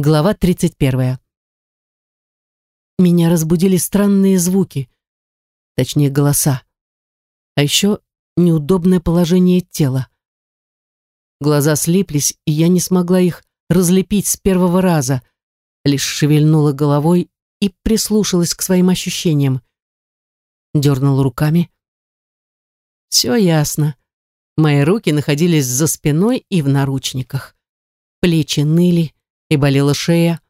Глава 31. Меня разбудили странные звуки, точнее голоса, а еще неудобное положение тела. Глаза слиплись, и я не смогла их разлепить с первого раза, лишь шевельнула головой и прислушалась к своим ощущениям. Дернула руками. Все ясно. Мои руки находились за спиной и в наручниках. Плечи ныли, и болела шея.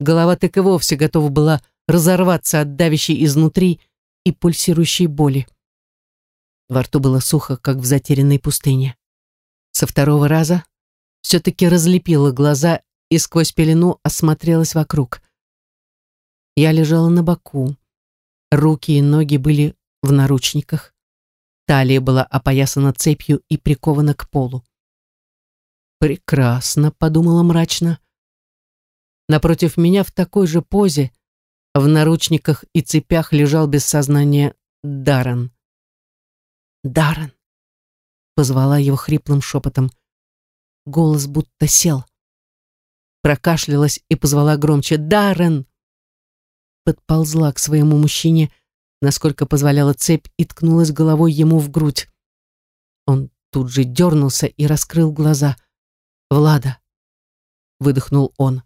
Голова так и вовсе готова была разорваться от давящей изнутри и пульсирующей боли. Во рту было сухо, как в затерянной пустыне. Со второго раза все-таки разлепила глаза и сквозь пелену осмотрелась вокруг. Я лежала на боку. Руки и ноги были в наручниках. Талия была опоясана цепью и прикована к полу. «Прекрасно», — подумала мрачно. Напротив меня в такой же позе, в наручниках и цепях лежал без сознания Даррен. «Даррен!» — позвала его хриплым шепотом. Голос будто сел. Прокашлялась и позвала громче «Даррен!» Подползла к своему мужчине, насколько позволяла цепь, и ткнулась головой ему в грудь. Он тут же дернулся и раскрыл глаза. «Влада!» — выдохнул он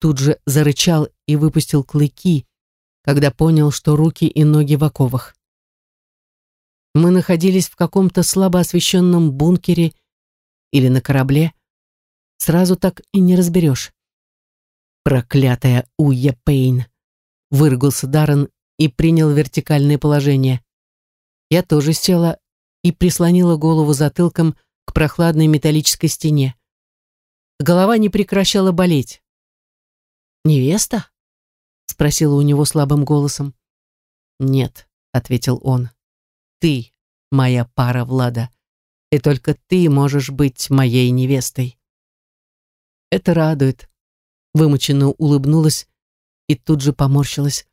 тут же зарычал и выпустил клыки, когда понял, что руки и ноги в оковах. Мы находились в каком-то слабо освещенном бункере или на корабле. Сразу так и не разберешь. «Проклятая Уя Пейн!» — выругался Даррен и принял вертикальное положение. Я тоже села и прислонила голову затылком к прохладной металлической стене. Голова не прекращала болеть. «Невеста?» — спросила у него слабым голосом. «Нет», — ответил он. «Ты моя пара, Влада, и только ты можешь быть моей невестой». «Это радует», — вымученно улыбнулась и тут же поморщилась.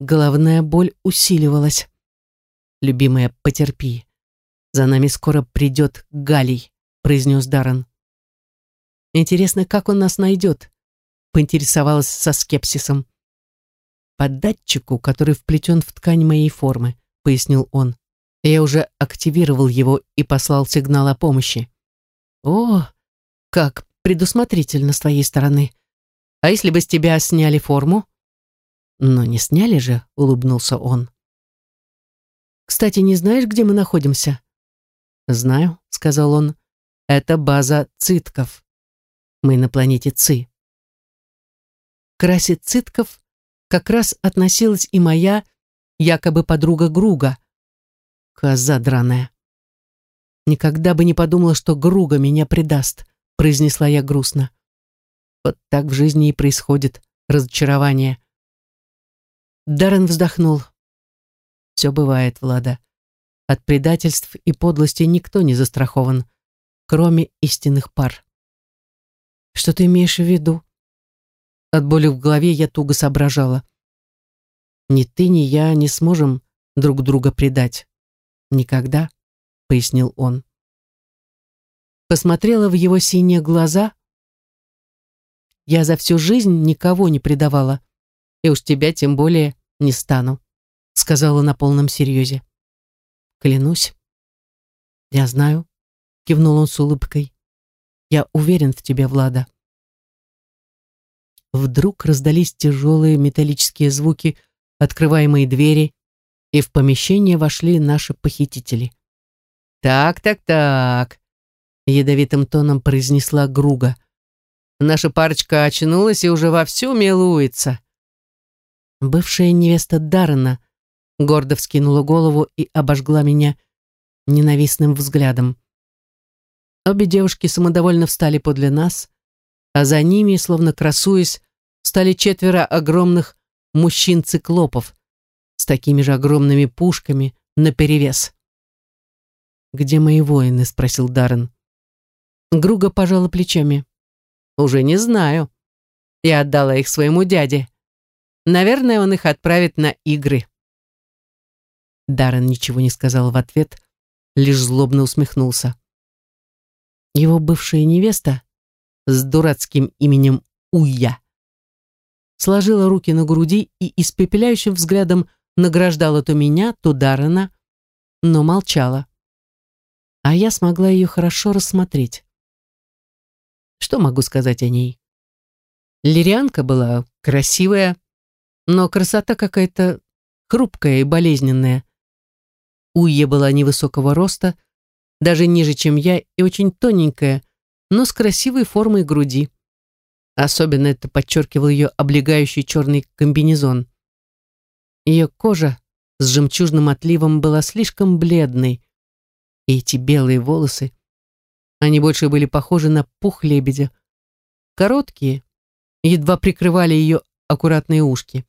Головная боль усиливалась. «Любимая, потерпи. За нами скоро придет Галий», — произнес Даррен. «Интересно, как он нас найдет?» Поинтересовалась со скепсисом. «По датчику, который вплетен в ткань моей формы», — пояснил он. «Я уже активировал его и послал сигнал о помощи». «О, как предусмотрительно с твоей стороны. А если бы с тебя сняли форму?» «Но не сняли же», — улыбнулся он. «Кстати, не знаешь, где мы находимся?» «Знаю», — сказал он. «Это база цитков. Мы на планете Ци» к расе цитков как раз относилась и моя якобы подруга Груга. Коза драная. Никогда бы не подумала, что Груга меня предаст, произнесла я грустно. Вот так в жизни и происходит разочарование. Даррен вздохнул. Все бывает, Влада. От предательств и подлости никто не застрахован, кроме истинных пар. Что ты имеешь в виду? От боли в голове я туго соображала. «Ни ты, ни я не сможем друг друга предать. Никогда», — пояснил он. Посмотрела в его синие глаза. «Я за всю жизнь никого не предавала, и уж тебя тем более не стану», — сказала на полном серьезе. «Клянусь». «Я знаю», — кивнул он с улыбкой. «Я уверен в тебе, Влада». Вдруг раздались тяжелые металлические звуки, открываемые двери, и в помещение вошли наши похитители. «Так, так, так», — ядовитым тоном произнесла Груга. «Наша парочка очнулась и уже вовсю милуется». Бывшая невеста Даррена гордо вскинула голову и обожгла меня ненавистным взглядом. Обе девушки самодовольно встали подле нас, а за ними, словно красуясь, стали четверо огромных мужчин-циклопов с такими же огромными пушками наперевес. «Где мои воины?» — спросил Даррен. Груга пожала плечами. «Уже не знаю. Я отдала их своему дяде. Наверное, он их отправит на игры». Даррен ничего не сказал в ответ, лишь злобно усмехнулся. Его бывшая невеста с дурацким именем Уя. Сложила руки на груди и испепеляющим взглядом награждала то меня, то Даррена, но молчала. А я смогла ее хорошо рассмотреть. Что могу сказать о ней? Лирианка была красивая, но красота какая-то хрупкая и болезненная. Уйя была невысокого роста, даже ниже, чем я, и очень тоненькая, но с красивой формой груди. Особенно это подчеркивал ее облегающий черный комбинезон. Ее кожа с жемчужным отливом была слишком бледной, и эти белые волосы, они больше были похожи на пух лебедя. Короткие, едва прикрывали ее аккуратные ушки.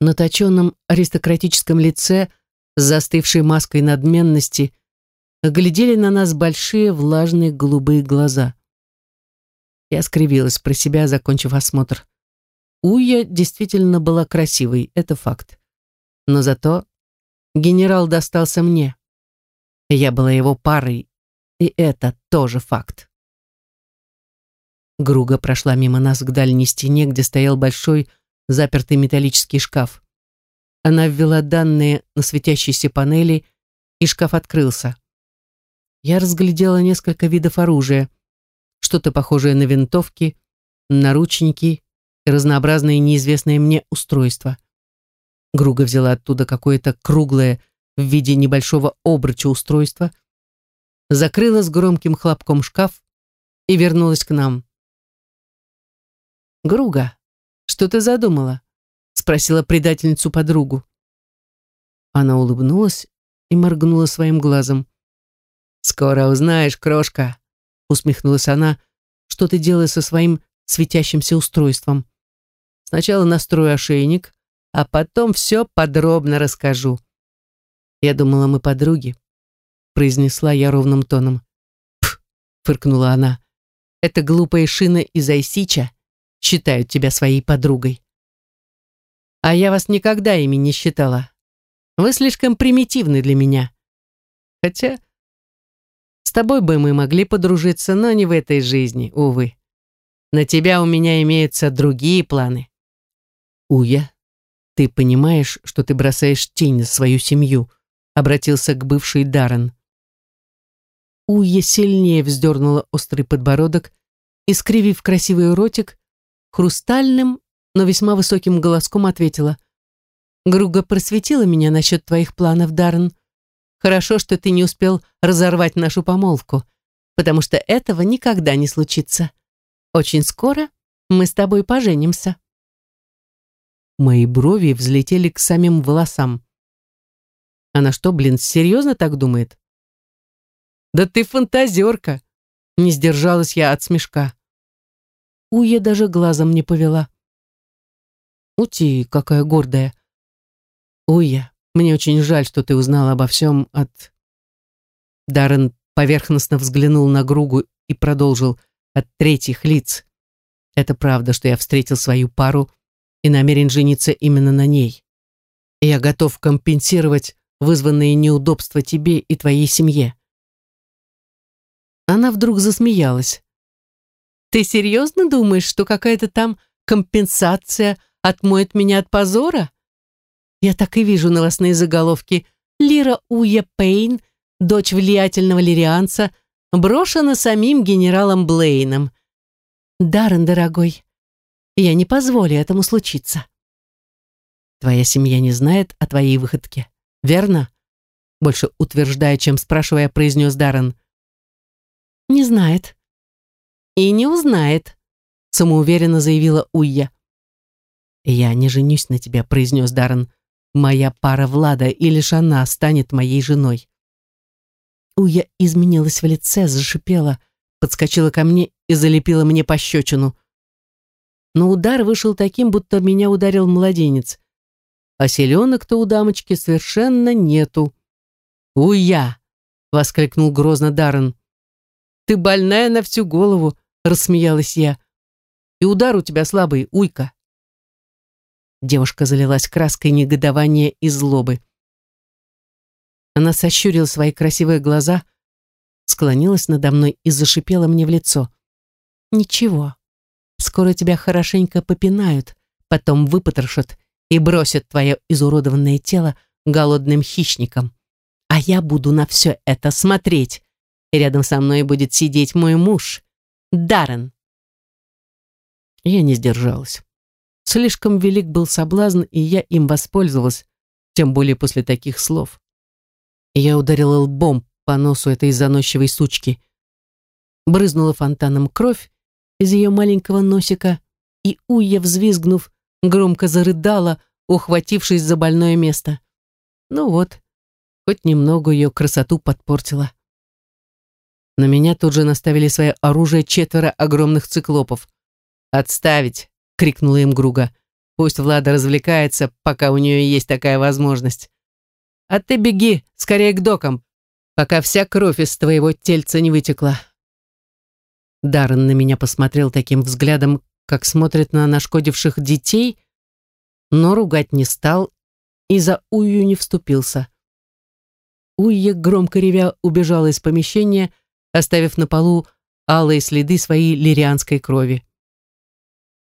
На точенном аристократическом лице с застывшей маской надменности глядели на нас большие влажные голубые глаза. Я скривилась про себя, закончив осмотр. Уя действительно была красивой, это факт. Но зато генерал достался мне. Я была его парой, и это тоже факт. Груга прошла мимо нас к дальней стене, где стоял большой запертый металлический шкаф. Она ввела данные на светящейся панели, и шкаф открылся. Я разглядела несколько видов оружия, что-то похожее на винтовки, наручники и разнообразные неизвестные мне устройства. Груга взяла оттуда какое-то круглое в виде небольшого обруча устройства, закрыла с громким хлопком шкаф и вернулась к нам. «Груга, что ты задумала?» спросила предательницу подругу. Она улыбнулась и моргнула своим глазом. «Скоро узнаешь, крошка», — усмехнулась она, «что ты делаешь со своим светящимся устройством. Сначала настрою ошейник, а потом все подробно расскажу». «Я думала, мы подруги», — произнесла я ровным тоном. «Пф», — фыркнула она, «это глупая шина из Айсича считают тебя своей подругой». А я вас никогда ими не считала. Вы слишком примитивны для меня. Хотя тобой бы мы могли подружиться, но не в этой жизни, увы. На тебя у меня имеются другие планы. Уя, ты понимаешь, что ты бросаешь тень на свою семью, обратился к бывшей Даррен. Уя сильнее вздернула острый подбородок и, скривив красивый ротик, хрустальным но весьма высоким голоском ответила. «Груга просветила меня насчет твоих планов, Даррен. Хорошо, что ты не успел разорвать нашу помолвку, потому что этого никогда не случится. Очень скоро мы с тобой поженимся». Мои брови взлетели к самим волосам. Она что, блин, серьезно так думает? Да ты фантазерка! Не сдержалась я от смешка. Уя даже глазом не повела. Ути, какая гордая. Уя, мне очень жаль, что ты узнала обо всем от... Даррен поверхностно взглянул на Гругу и продолжил от третьих лиц. Это правда, что я встретил свою пару и намерен жениться именно на ней. И я готов компенсировать вызванные неудобства тебе и твоей семье. Она вдруг засмеялась. Ты серьезно думаешь, что какая-то там компенсация отмоет меня от позора? Я так и вижу новостные заголовки. Лира Уя Пейн, дочь влиятельного лирианца, брошена самим генералом Блейном. Даррен, дорогой, я не позволю этому случиться. Твоя семья не знает о твоей выходке, верно? Больше утверждая, чем спрашивая, произнес Даррен. Не знает. И не узнает, самоуверенно заявила Уйя. «Я не женюсь на тебя», — произнес Даррен. «Моя пара Влада, и лишь она станет моей женой». Уя изменилась в лице, зашипела, подскочила ко мне и залепила мне пощечину. Но удар вышел таким, будто меня ударил младенец. А селенок-то у дамочки совершенно нету. «Уя!» — воскликнул грозно Даррен. «Ты больная на всю голову!» — рассмеялась я. «И удар у тебя слабый, уйка!» Девушка залилась краской негодования и злобы. Она сощурила свои красивые глаза, склонилась надо мной и зашипела мне в лицо. Ничего. Скоро тебя хорошенько попинают, потом выпотрошат и бросят твое изуродованное тело голодным хищникам. А я буду на все это смотреть. И рядом со мной будет сидеть мой муж, Даррен. Я не сдержалась. Слишком велик был соблазн, и я им воспользовалась, тем более после таких слов. Я ударила лбом по носу этой заносчивой сучки. Брызнула фонтаном кровь из ее маленького носика, и Уя, взвизгнув, громко зарыдала, ухватившись за больное место. Ну вот, хоть немного ее красоту подпортила. На меня тут же наставили свое оружие четверо огромных циклопов. «Отставить!» — крикнула им Груга. «Пусть Влада развлекается, пока у нее есть такая возможность. А ты беги скорее к докам, пока вся кровь из твоего тельца не вытекла». Даррен на меня посмотрел таким взглядом, как смотрит на нашкодивших детей, но ругать не стал и за Ую не вступился. Уйя, громко ревя, убежала из помещения, оставив на полу алые следы своей лирианской крови.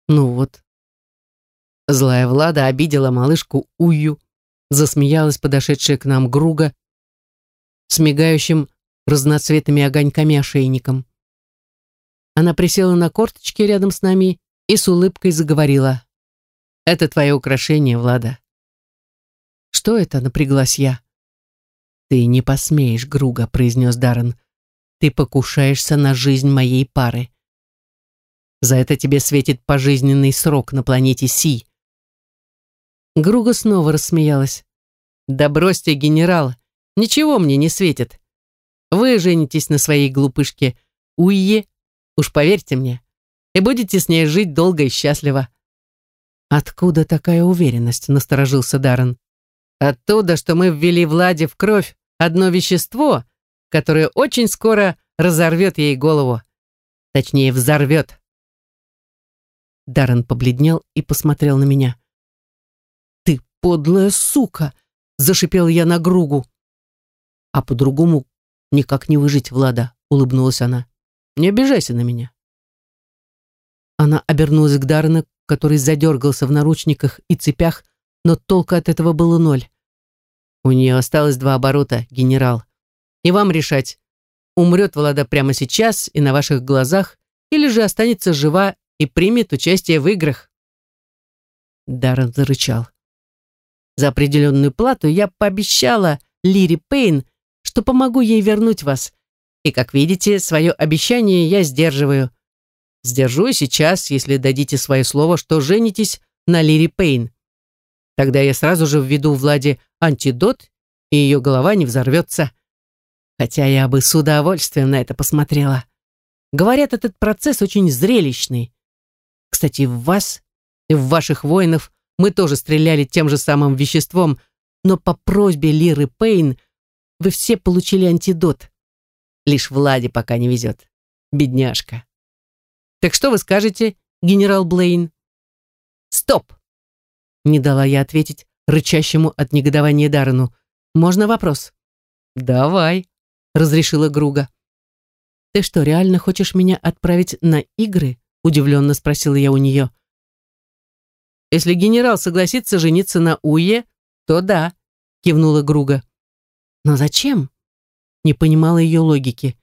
Ну вот. Злая Влада обидела малышку Ую, засмеялась подошедшая к нам Груга с мигающим разноцветными огоньками ошейником. Она присела на корточки рядом с нами и с улыбкой заговорила. «Это твое украшение, Влада». «Что это?» — напряглась я. «Ты не посмеешь, Груга», — произнес Даррен. «Ты покушаешься на жизнь моей пары. За это тебе светит пожизненный срок на планете Си». Груга снова рассмеялась. «Да бросьте, генерал, ничего мне не светит. Вы женитесь на своей глупышке Уйе Уж поверьте мне. И будете с ней жить долго и счастливо. Откуда такая уверенность? Насторожился Даррен. Оттуда, что мы ввели Владе в кровь одно вещество, которое очень скоро разорвет ей голову. Точнее, взорвет. Даррен побледнел и посмотрел на меня. «Ты подлая сука!» — зашипел я на Гругу. «А по-другому никак не выжить, Влада», — улыбнулась она. Не обижайся на меня. Она обернулась к Даррену, который задергался в наручниках и цепях, но толка от этого было ноль. У нее осталось два оборота, генерал. И вам решать, умрет Влада прямо сейчас и на ваших глазах, или же останется жива и примет участие в играх. Даррен зарычал. За определенную плату я пообещала Лире Пейн, что помогу ей вернуть вас, и, как видите, свое обещание я сдерживаю. Сдержу и сейчас, если дадите свое слово, что женитесь на Лири Пейн. Тогда я сразу же введу Владе антидот, и ее голова не взорвется. Хотя я бы с удовольствием на это посмотрела. Говорят, этот процесс очень зрелищный. Кстати, в вас и в ваших воинов мы тоже стреляли тем же самым веществом, но по просьбе Лиры Пейн вы все получили антидот. Лишь Владе пока не везет. Бедняжка. Так что вы скажете, генерал Блейн? Стоп! Не дала я ответить рычащему от негодования Даррену. Можно вопрос? Давай, разрешила Груга. Ты что, реально хочешь меня отправить на игры? Удивленно спросила я у нее. Если генерал согласится жениться на Уе, то да, кивнула Груга. Но зачем? не понимала ее логики.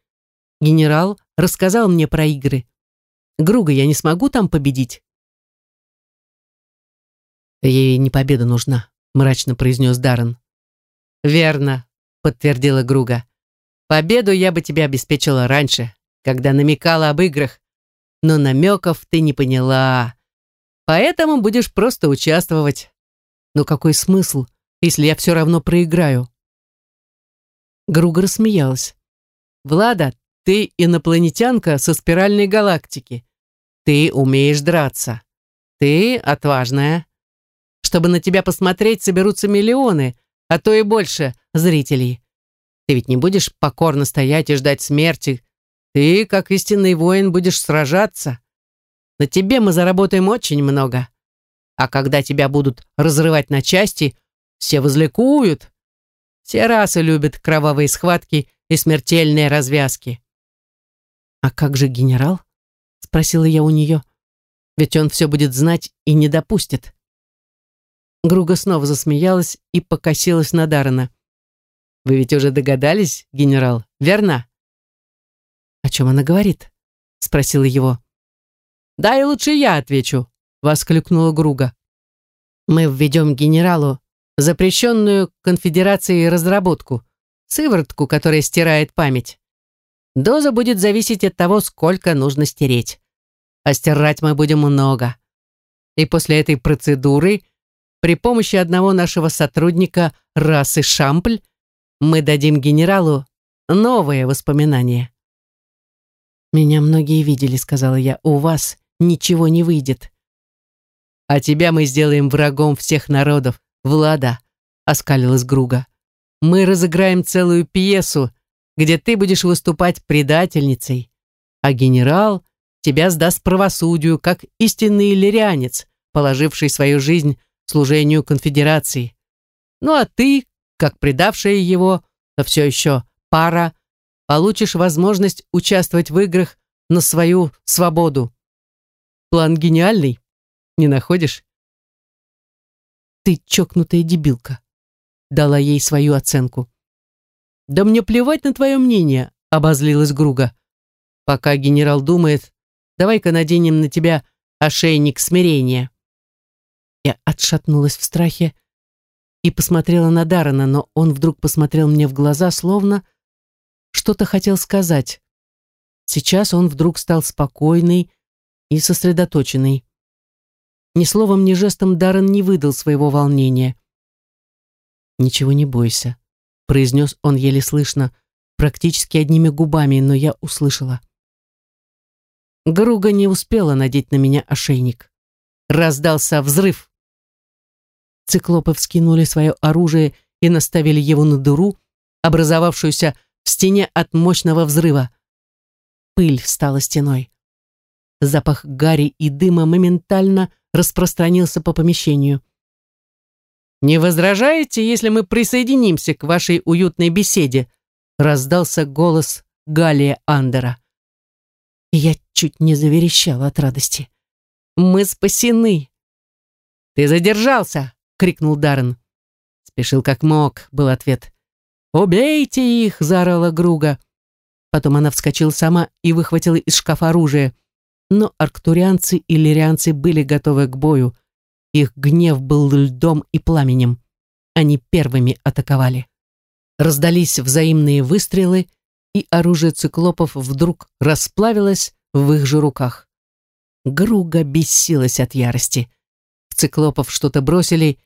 Генерал рассказал мне про игры. Груга, я не смогу там победить. Ей не победа нужна, мрачно произнес Даррен. Верно, подтвердила Груга. Победу я бы тебе обеспечила раньше, когда намекала об играх. Но намеков ты не поняла. Поэтому будешь просто участвовать. Но какой смысл, если я все равно проиграю? Груга рассмеялась. «Влада, ты инопланетянка со спиральной галактики. Ты умеешь драться. Ты отважная. Чтобы на тебя посмотреть, соберутся миллионы, а то и больше зрителей. Ты ведь не будешь покорно стоять и ждать смерти. Ты, как истинный воин, будешь сражаться. На тебе мы заработаем очень много. А когда тебя будут разрывать на части, все возликуют, все расы любят кровавые схватки и смертельные развязки. «А как же генерал?» — спросила я у нее. «Ведь он все будет знать и не допустит». Груга снова засмеялась и покосилась на Даррена. «Вы ведь уже догадались, генерал, верно?» «О чем она говорит?» — спросила его. «Да и лучше я отвечу», — воскликнула Груга. «Мы введем генералу запрещенную конфедерацией разработку, сыворотку, которая стирает память. Доза будет зависеть от того, сколько нужно стереть. А стирать мы будем много. И после этой процедуры, при помощи одного нашего сотрудника расы Шампль, мы дадим генералу новые воспоминания. «Меня многие видели», — сказала я, — «у вас ничего не выйдет». «А тебя мы сделаем врагом всех народов, Влада», — оскалилась Груга. «Мы разыграем целую пьесу, где ты будешь выступать предательницей, а генерал тебя сдаст правосудию, как истинный лирианец, положивший свою жизнь служению конфедерации. Ну а ты, как предавшая его, но все еще пара, получишь возможность участвовать в играх на свою свободу. План гениальный, не находишь? Ты чокнутая дебилка, дала ей свою оценку. Да мне плевать на твое мнение, обозлилась Груга. Пока генерал думает, давай-ка наденем на тебя ошейник смирения. Я отшатнулась в страхе и посмотрела на Дарана, но он вдруг посмотрел мне в глаза, словно что-то хотел сказать. Сейчас он вдруг стал спокойный и сосредоточенный. Ни словом, ни жестом Даррен не выдал своего волнения. «Ничего не бойся», — произнес он еле слышно, практически одними губами, но я услышала. Груга не успела надеть на меня ошейник. Раздался взрыв. Циклопы вскинули свое оружие и наставили его на дыру, образовавшуюся в стене от мощного взрыва. Пыль встала стеной. Запах гари и дыма моментально распространился по помещению. «Не возражаете, если мы присоединимся к вашей уютной беседе?» раздался голос Галия Андера. Я чуть не заверещала от радости. «Мы спасены!» «Ты задержался!» крикнул Даррен. Спешил как мог, был ответ. «Убейте их!» — заорала Груга. Потом она вскочила сама и выхватила из шкафа оружие. Но арктурианцы и лирианцы были готовы к бою. Их гнев был льдом и пламенем. Они первыми атаковали. Раздались взаимные выстрелы, и оружие циклопов вдруг расплавилось в их же руках. Груга бесилась от ярости. В циклопов что-то бросили,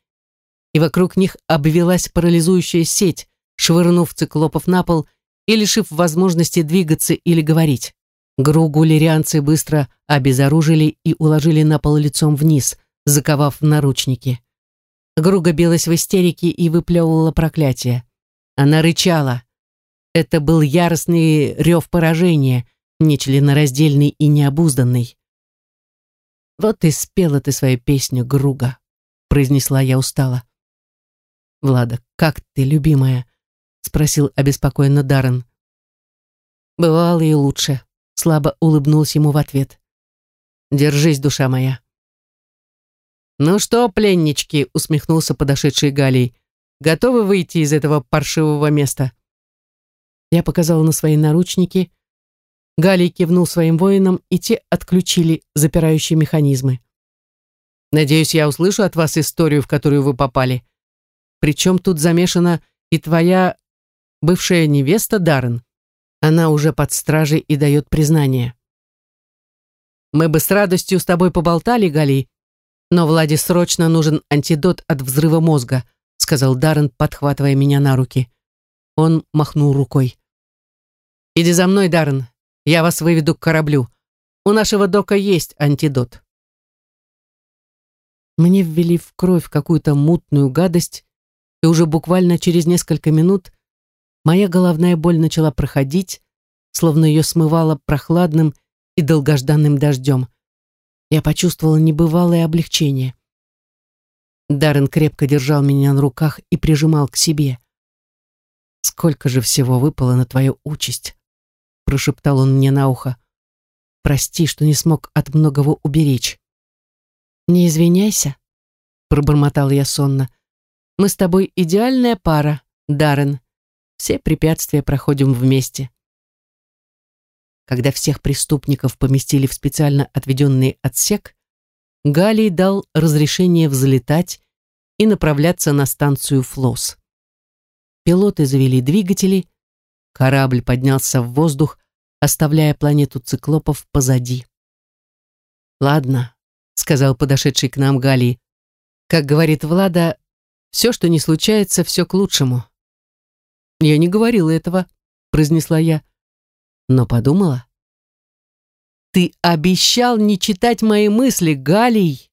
и вокруг них обвелась парализующая сеть, швырнув циклопов на пол и лишив возможности двигаться или говорить. Гругу лирианцы быстро обезоружили и уложили на пол лицом вниз, заковав в наручники. Груга билась в истерике и выплевывала проклятие. Она рычала. Это был яростный рев поражения, нечленораздельный и необузданный. «Вот и спела ты свою песню, Груга», — произнесла я устало. «Влада, как ты, любимая?» — спросил обеспокоенно Даррен. «Бывало и лучше», — слабо улыбнулся ему в ответ. «Держись, душа моя». «Ну что, пленнички», — усмехнулся подошедший Галий, «готовы выйти из этого паршивого места?» Я показала на свои наручники. Галий кивнул своим воинам, и те отключили запирающие механизмы. «Надеюсь, я услышу от вас историю, в которую вы попали», причем тут замешана и твоя бывшая невеста Даррен. Она уже под стражей и дает признание. Мы бы с радостью с тобой поболтали, Гали, но Владе срочно нужен антидот от взрыва мозга, сказал Даррен, подхватывая меня на руки. Он махнул рукой. «Иди за мной, Даррен, я вас выведу к кораблю. У нашего дока есть антидот». Мне ввели в кровь какую-то мутную гадость, и уже буквально через несколько минут моя головная боль начала проходить, словно ее смывало прохладным и долгожданным дождем. Я почувствовала небывалое облегчение. Даррен крепко держал меня на руках и прижимал к себе. «Сколько же всего выпало на твою участь!» прошептал он мне на ухо. Прости, что не смог от многого уберечь. Не извиняйся, пробормотал я сонно. Мы с тобой идеальная пара, Даррен. Все препятствия проходим вместе. Когда всех преступников поместили в специально отведенный отсек, Галий дал разрешение взлетать и направляться на станцию Флос. Пилоты завели двигатели, корабль поднялся в воздух, оставляя планету циклопов позади. «Ладно», — сказал подошедший к нам Галий, «как говорит Влада, все, что не случается, все к лучшему». «Я не говорила этого», — произнесла я, но подумала. «Ты обещал не читать мои мысли, Галий!»